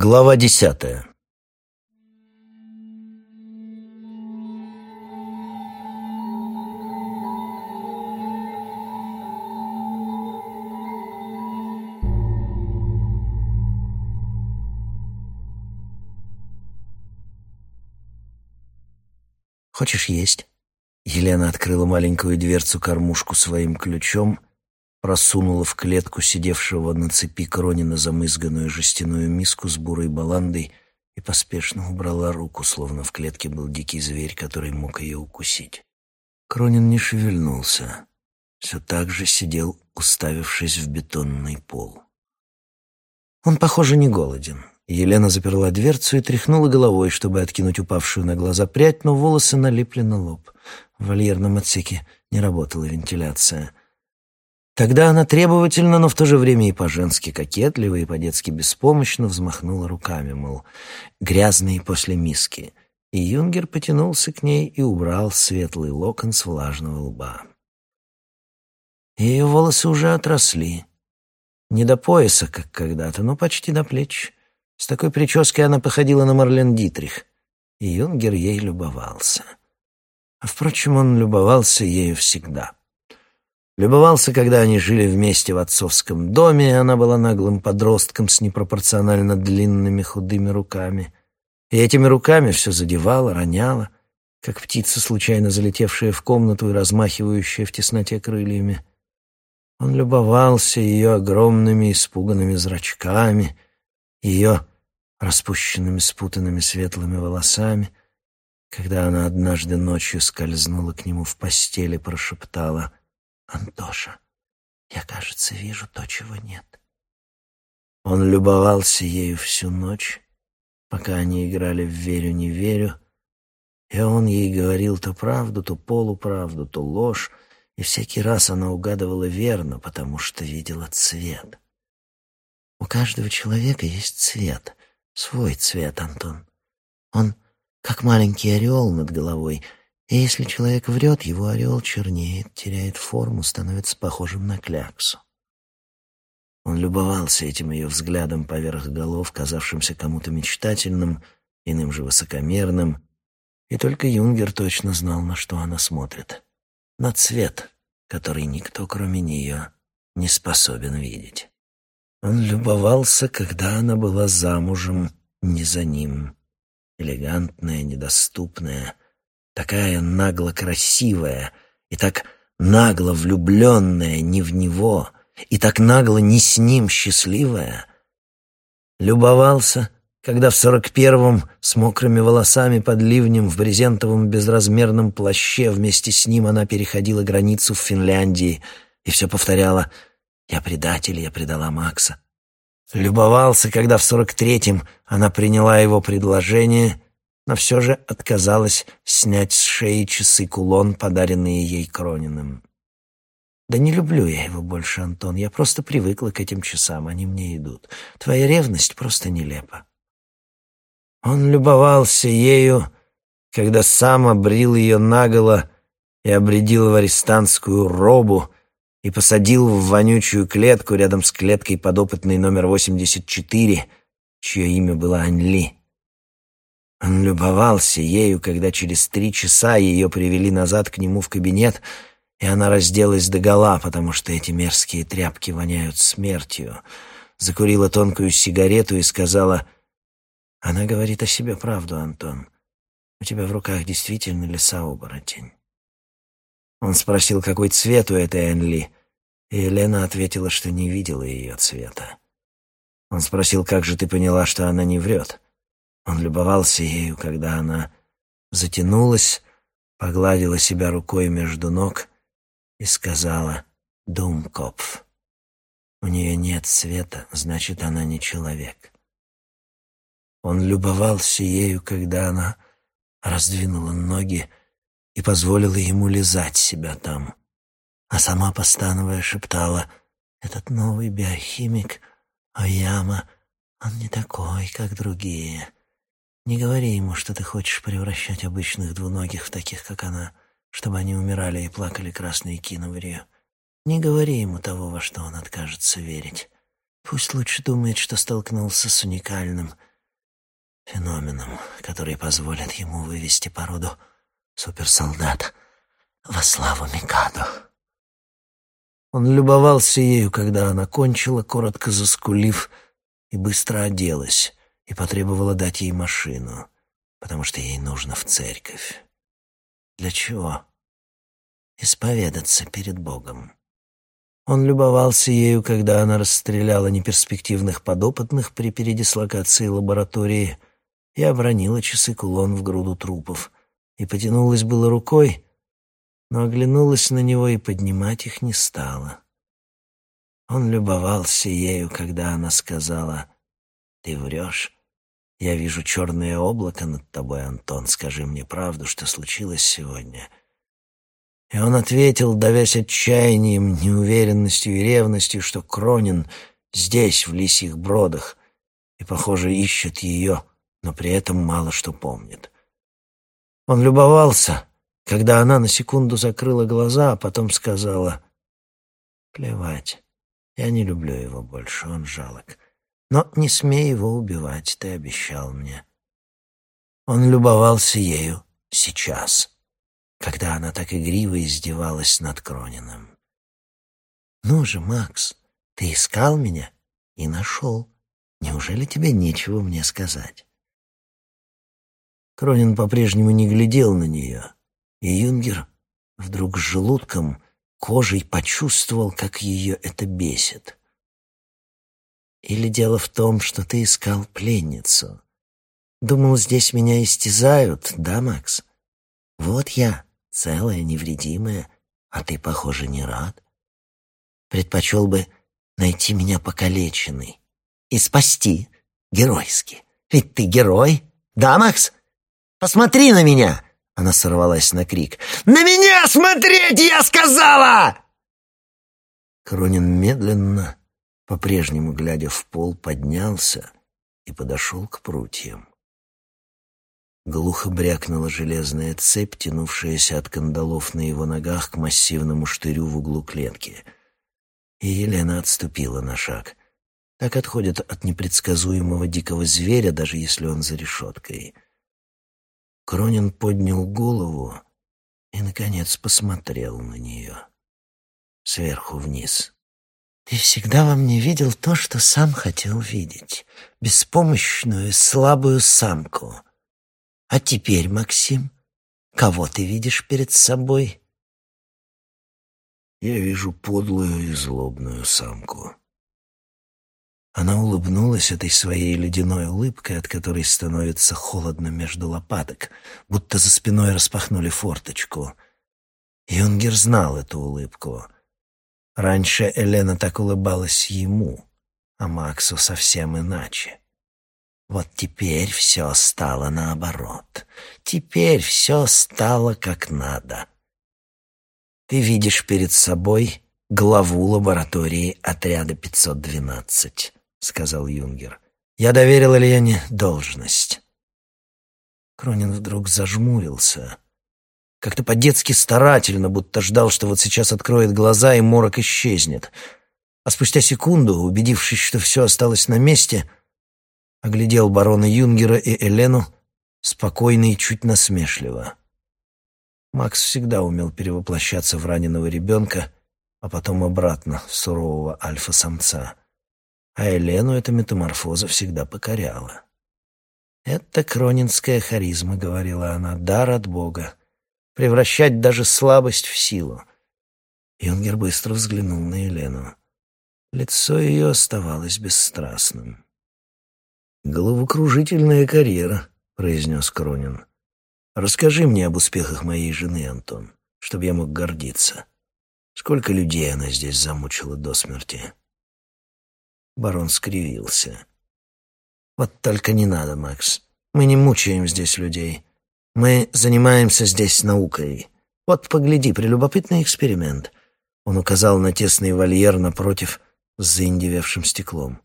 Глава десятая «Хочешь есть?» Елена открыла маленькую дверцу-кормушку своим ключом, просунула в клетку сидевшего на цепи Кронина замызганную жестяную миску с бурой баландой и поспешно убрала руку, словно в клетке был дикий зверь, который мог ее укусить. Кронин не шевельнулся, все так же сидел, уставившись в бетонный пол. Он, похоже, не голоден. Елена заперла дверцу и тряхнула головой, чтобы откинуть упавшую на глаза прядь, но волосы налипли на лоб. В вольерном отсеке не работала вентиляция. Тогда она требовательно, но в то же время и по-женски кокетливо, и по-детски беспомощно взмахнула руками, мол, грязные после миски. И Юнгер потянулся к ней и убрал светлый локон с влажного лба. Ее волосы уже отросли. Не до пояса, как когда-то, но почти до плеч. С такой прической она походила на Марлен Дитрих, и Юнгер ей любовался. А, впрочем, он любовался ею всегда. Любовался, когда они жили вместе в отцовском доме, и она была наглым подростком с непропорционально длинными худыми руками. И этими руками все задевала, роняла, как птица, случайно залетевшая в комнату и размахивающая в тесноте крыльями. Он любовался ее огромными испуганными зрачками — ее распущенными спутанными светлыми волосами, когда она однажды ночью скользнула к нему в постели, прошептала «Антоша, я, кажется, вижу то, чего нет». Он любовался ею всю ночь, пока они играли в «верю, не верю», и он ей говорил то правду, то полуправду, то ложь, и всякий раз она угадывала верно, потому что видела цвет. У каждого человека есть цвет, свой цвет, Антон. Он как маленький ореол над головой, и если человек врет, его ореол чернеет, теряет форму, становится похожим на кляксу. Он любовался этим ее взглядом поверх голов, казавшимся кому-то мечтательным, иным же высокомерным, и только Юнгер точно знал, на что она смотрит. На цвет, который никто, кроме нее, не способен видеть. Он любовался, когда она была замужем не за ним. Элегантная, недоступная, такая нагло красивая и так нагло влюбленная не в него, и так нагло не с ним счастливая. Любовался, когда в сорок первом с мокрыми волосами под ливнем в брезентовом безразмерном плаще вместе с ним она переходила границу в Финляндии и все повторяла — я предатель, я предала Макса. Любовался, когда в сорок третьем она приняла его предложение, но все же отказалась снять с шеи часы-кулон, подаренные ей Крониным. «Да не люблю я его больше, Антон. Я просто привыкла к этим часам, они мне идут. Твоя ревность просто нелепа». Он любовался ею, когда сам обрил ее наголо и обредил в арестантскую робу, и посадил в вонючую клетку рядом с клеткой подопытной номер 84, чье имя было Аньли. Он любовался ею, когда через три часа ее привели назад к нему в кабинет, и она разделась догола, потому что эти мерзкие тряпки воняют смертью. Закурила тонкую сигарету и сказала, «Она говорит о себе правду, Антон. У тебя в руках действительно лиса-оборотень». Он спросил, какой цвет у этой Энли, и Елена ответила, что не видела ее цвета. Он спросил, как же ты поняла, что она не врет? Он любовался ею, когда она затянулась, погладила себя рукой между ног и сказала «Думкопф». У нее нет цвета, значит, она не человек. Он любовался ею, когда она раздвинула ноги и позволила ему лизать себя там. А сама, постановая, шептала, «Этот новый биохимик, Ояма, он не такой, как другие. Не говори ему, что ты хочешь превращать обычных двуногих в таких, как она, чтобы они умирали и плакали красные киноварью. Не говори ему того, во что он откажется верить. Пусть лучше думает, что столкнулся с уникальным, феноменом, который позволит ему вывести породу суперсолдат во славу Микадо. Он любовался ею, когда она кончила, коротко заскулив, и быстро оделась, и потребовала дать ей машину, потому что ей нужно в церковь. Для чего? Исповедаться перед Богом. Он любовался ею, когда она расстреляла неперспективных подопытных при передислокации лаборатории и обронила часы-кулон в груду трупов, и потянулась было рукой, но оглянулась на него и поднимать их не стала. Он любовался ею, когда она сказала «Ты врешь? Я вижу черное облако над тобой, Антон. Скажи мне правду, что случилось сегодня». И он ответил, давясь отчаянием, неуверенностью и ревностью, что Кронин здесь, в лисьих бродах, и, похоже, ищет ее, но при этом мало что помнит. Он любовался, когда она на секунду закрыла глаза, а потом сказала «Плевать, я не люблю его больше, он жалок. Но не смей его убивать, ты обещал мне». Он любовался ею сейчас когда она так игриво издевалась над Крониным. «Ну же, Макс, ты искал меня и нашел. Неужели тебе нечего мне сказать?» Кронин по-прежнему не глядел на нее, и Юнгер вдруг желудком, кожей почувствовал, как ее это бесит. «Или дело в том, что ты искал пленницу? Думал, здесь меня истязают, да, Макс? Вот я, целая, невредимая, а ты, похоже, не рад. Предпочел бы найти меня покалеченной и спасти геройски. Ведь ты герой, да, Макс? Посмотри на меня!» Она сорвалась на крик. «На меня смотреть, я сказала!» Кронин медленно, по-прежнему глядя в пол, поднялся и подошел к прутьям. Глухо брякнула железная цепь, тянувшаяся от кандалов на его ногах к массивному штырю в углу клетки. И Елена отступила на шаг. Так отходят от непредсказуемого дикого зверя, даже если он за решеткой. Кронин поднял голову и, наконец, посмотрел на нее. Сверху вниз. «Ты всегда во мне видел то, что сам хотел видеть. Беспомощную, слабую самку» А теперь, Максим, кого ты видишь перед собой? Я вижу подлую и злобную самку. Она улыбнулась этой своей ледяной улыбкой, от которой становится холодно между лопаток, будто за спиной распахнули форточку. Юнгер знал эту улыбку. Раньше Елена так улыбалась ему, а Максу совсем иначе. Вот теперь все стало наоборот. Теперь все стало как надо. Ты видишь перед собой главу лаборатории отряда 512, сказал Юнгер. Я доверил Лене должность. Кронин вдруг зажмурился. Как-то по-детски старательно, будто ждал, что вот сейчас откроет глаза и морок исчезнет. А спустя секунду, убедившись, что все осталось на месте, оглядел барона Юнгера и Элену спокойно и чуть насмешливо. Макс всегда умел перевоплощаться в раненого ребенка, а потом обратно в сурового альфа-самца. А Елену эта метаморфоза всегда покоряла. «Это кронинская харизма», — говорила она, — «дар от Бога. Превращать даже слабость в силу». Юнгер быстро взглянул на Елену. Лицо ее оставалось бесстрастным. «Головокружительная карьера», — произнес Кронин. «Расскажи мне об успехах моей жены, Антон, чтобы я мог гордиться. Сколько людей она здесь замучила до смерти?» Барон скривился. «Вот только не надо, Макс. Мы не мучаем здесь людей. Мы занимаемся здесь наукой. Вот погляди, прелюбопытный эксперимент». Он указал на тесный вольер напротив с заиндевевшим стеклом.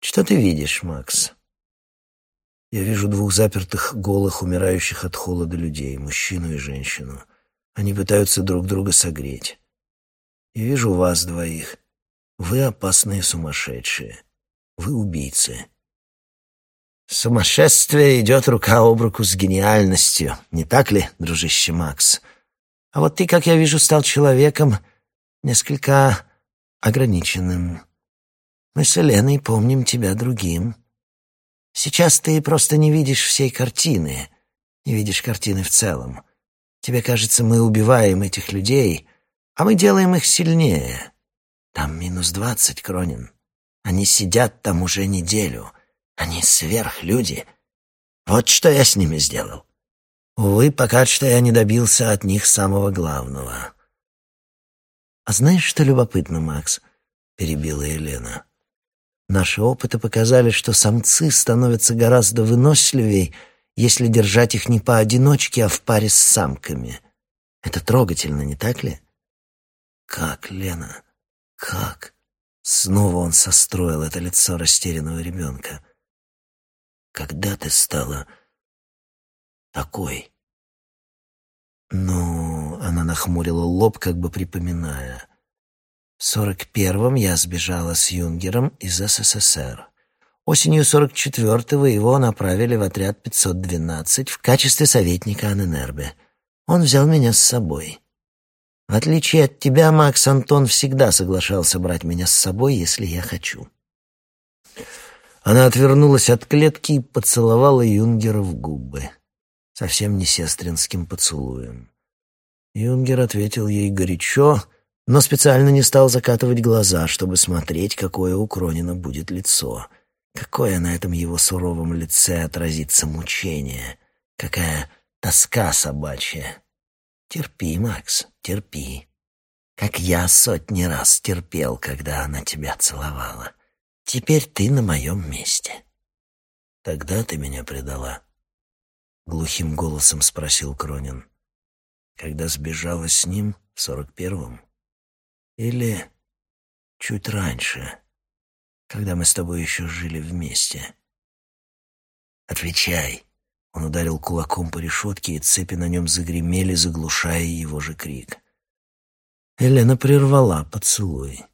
Что ты видишь, Макс? Я вижу двух запертых, голых, умирающих от холода людей, мужчину и женщину. Они пытаются друг друга согреть. Я вижу вас двоих. Вы опасные сумасшедшие. Вы убийцы. Сумасшествие идет рука об руку с гениальностью, не так ли, дружище Макс? А вот ты, как я вижу, стал человеком несколько ограниченным. Мы с Еленой помним тебя другим. Сейчас ты просто не видишь всей картины, не видишь картины в целом. Тебе кажется, мы убиваем этих людей, а мы делаем их сильнее. Там минус двадцать, Кронин. Они сидят там уже неделю. Они сверхлюди. Вот что я с ними сделал. Увы, пока что я не добился от них самого главного. «А знаешь, что любопытно, Макс?» — перебила Елена. «Наши опыты показали, что самцы становятся гораздо выносливее, если держать их не поодиночке, а в паре с самками. Это трогательно, не так ли?» «Как, Лена? Как?» Снова он состроил это лицо растерянного ребенка. «Когда ты стала такой?» «Ну...» — она нахмурила лоб, как бы припоминая. «В сорок первом я сбежала с Юнгером из СССР. Осенью сорок четвертого его направили в отряд 512 в качестве советника Аненербе. Он взял меня с собой». В отличие от тебя, Макс Антон всегда соглашался брать меня с собой, если я хочу. Она отвернулась от клетки и поцеловала Юнгера в губы. Совсем не сестринским поцелуем. Юнгер ответил ей горячо, но специально не стал закатывать глаза, чтобы смотреть, какое у Кронина будет лицо. Какое на этом его суровом лице отразится мучение. Какая тоска собачья. Терпи, Макс, терпи. Как я сотни раз терпел, когда она тебя целовала. Теперь ты на моем месте. Тогда ты меня предала. Глухим голосом спросил Кронин. Когда сбежала с ним в сорок первом? Или чуть раньше, когда мы с тобой еще жили вместе? Отвечай. Он ударил кулаком по решетке, и цепи на нем загремели, заглушая его же крик. Елена прервала поцелуй.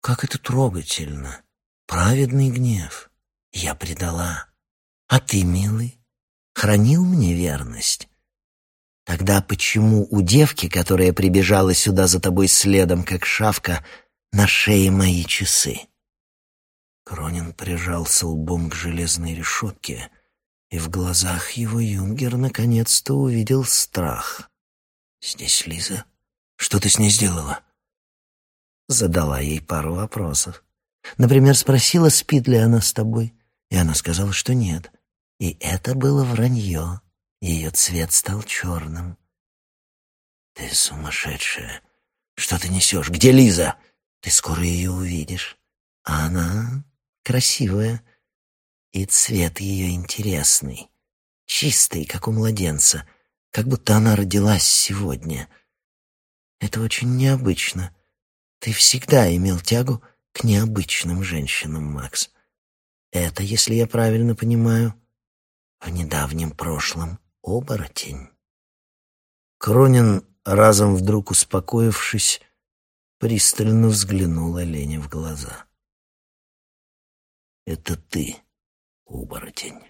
«Как это трогательно! Праведный гнев! Я предала. А ты, милый, хранил мне верность? Тогда почему у девки, которая прибежала сюда за тобой следом, как шавка, на шее мои часы?» Кронин прижался лбом к железной решетке — и в глазах его Юнгер наконец-то увидел страх. «Здесь Лиза? Что ты с ней сделала?» Задала ей пару вопросов. Например, спросила, спит ли она с тобой, и она сказала, что нет. И это было вранье. Ее цвет стал черным. «Ты сумасшедшая! Что ты несешь? Где Лиза? Ты скоро ее увидишь. А она красивая, и цвет ее интересный, чистый, как у младенца, как будто она родилась сегодня. Это очень необычно. Ты всегда имел тягу к необычным женщинам, Макс. Это, если я правильно понимаю, в недавнем прошлом оборотень. Кронин, разом вдруг успокоившись, пристально взглянул Лене в глаза. «Это ты», оборотень.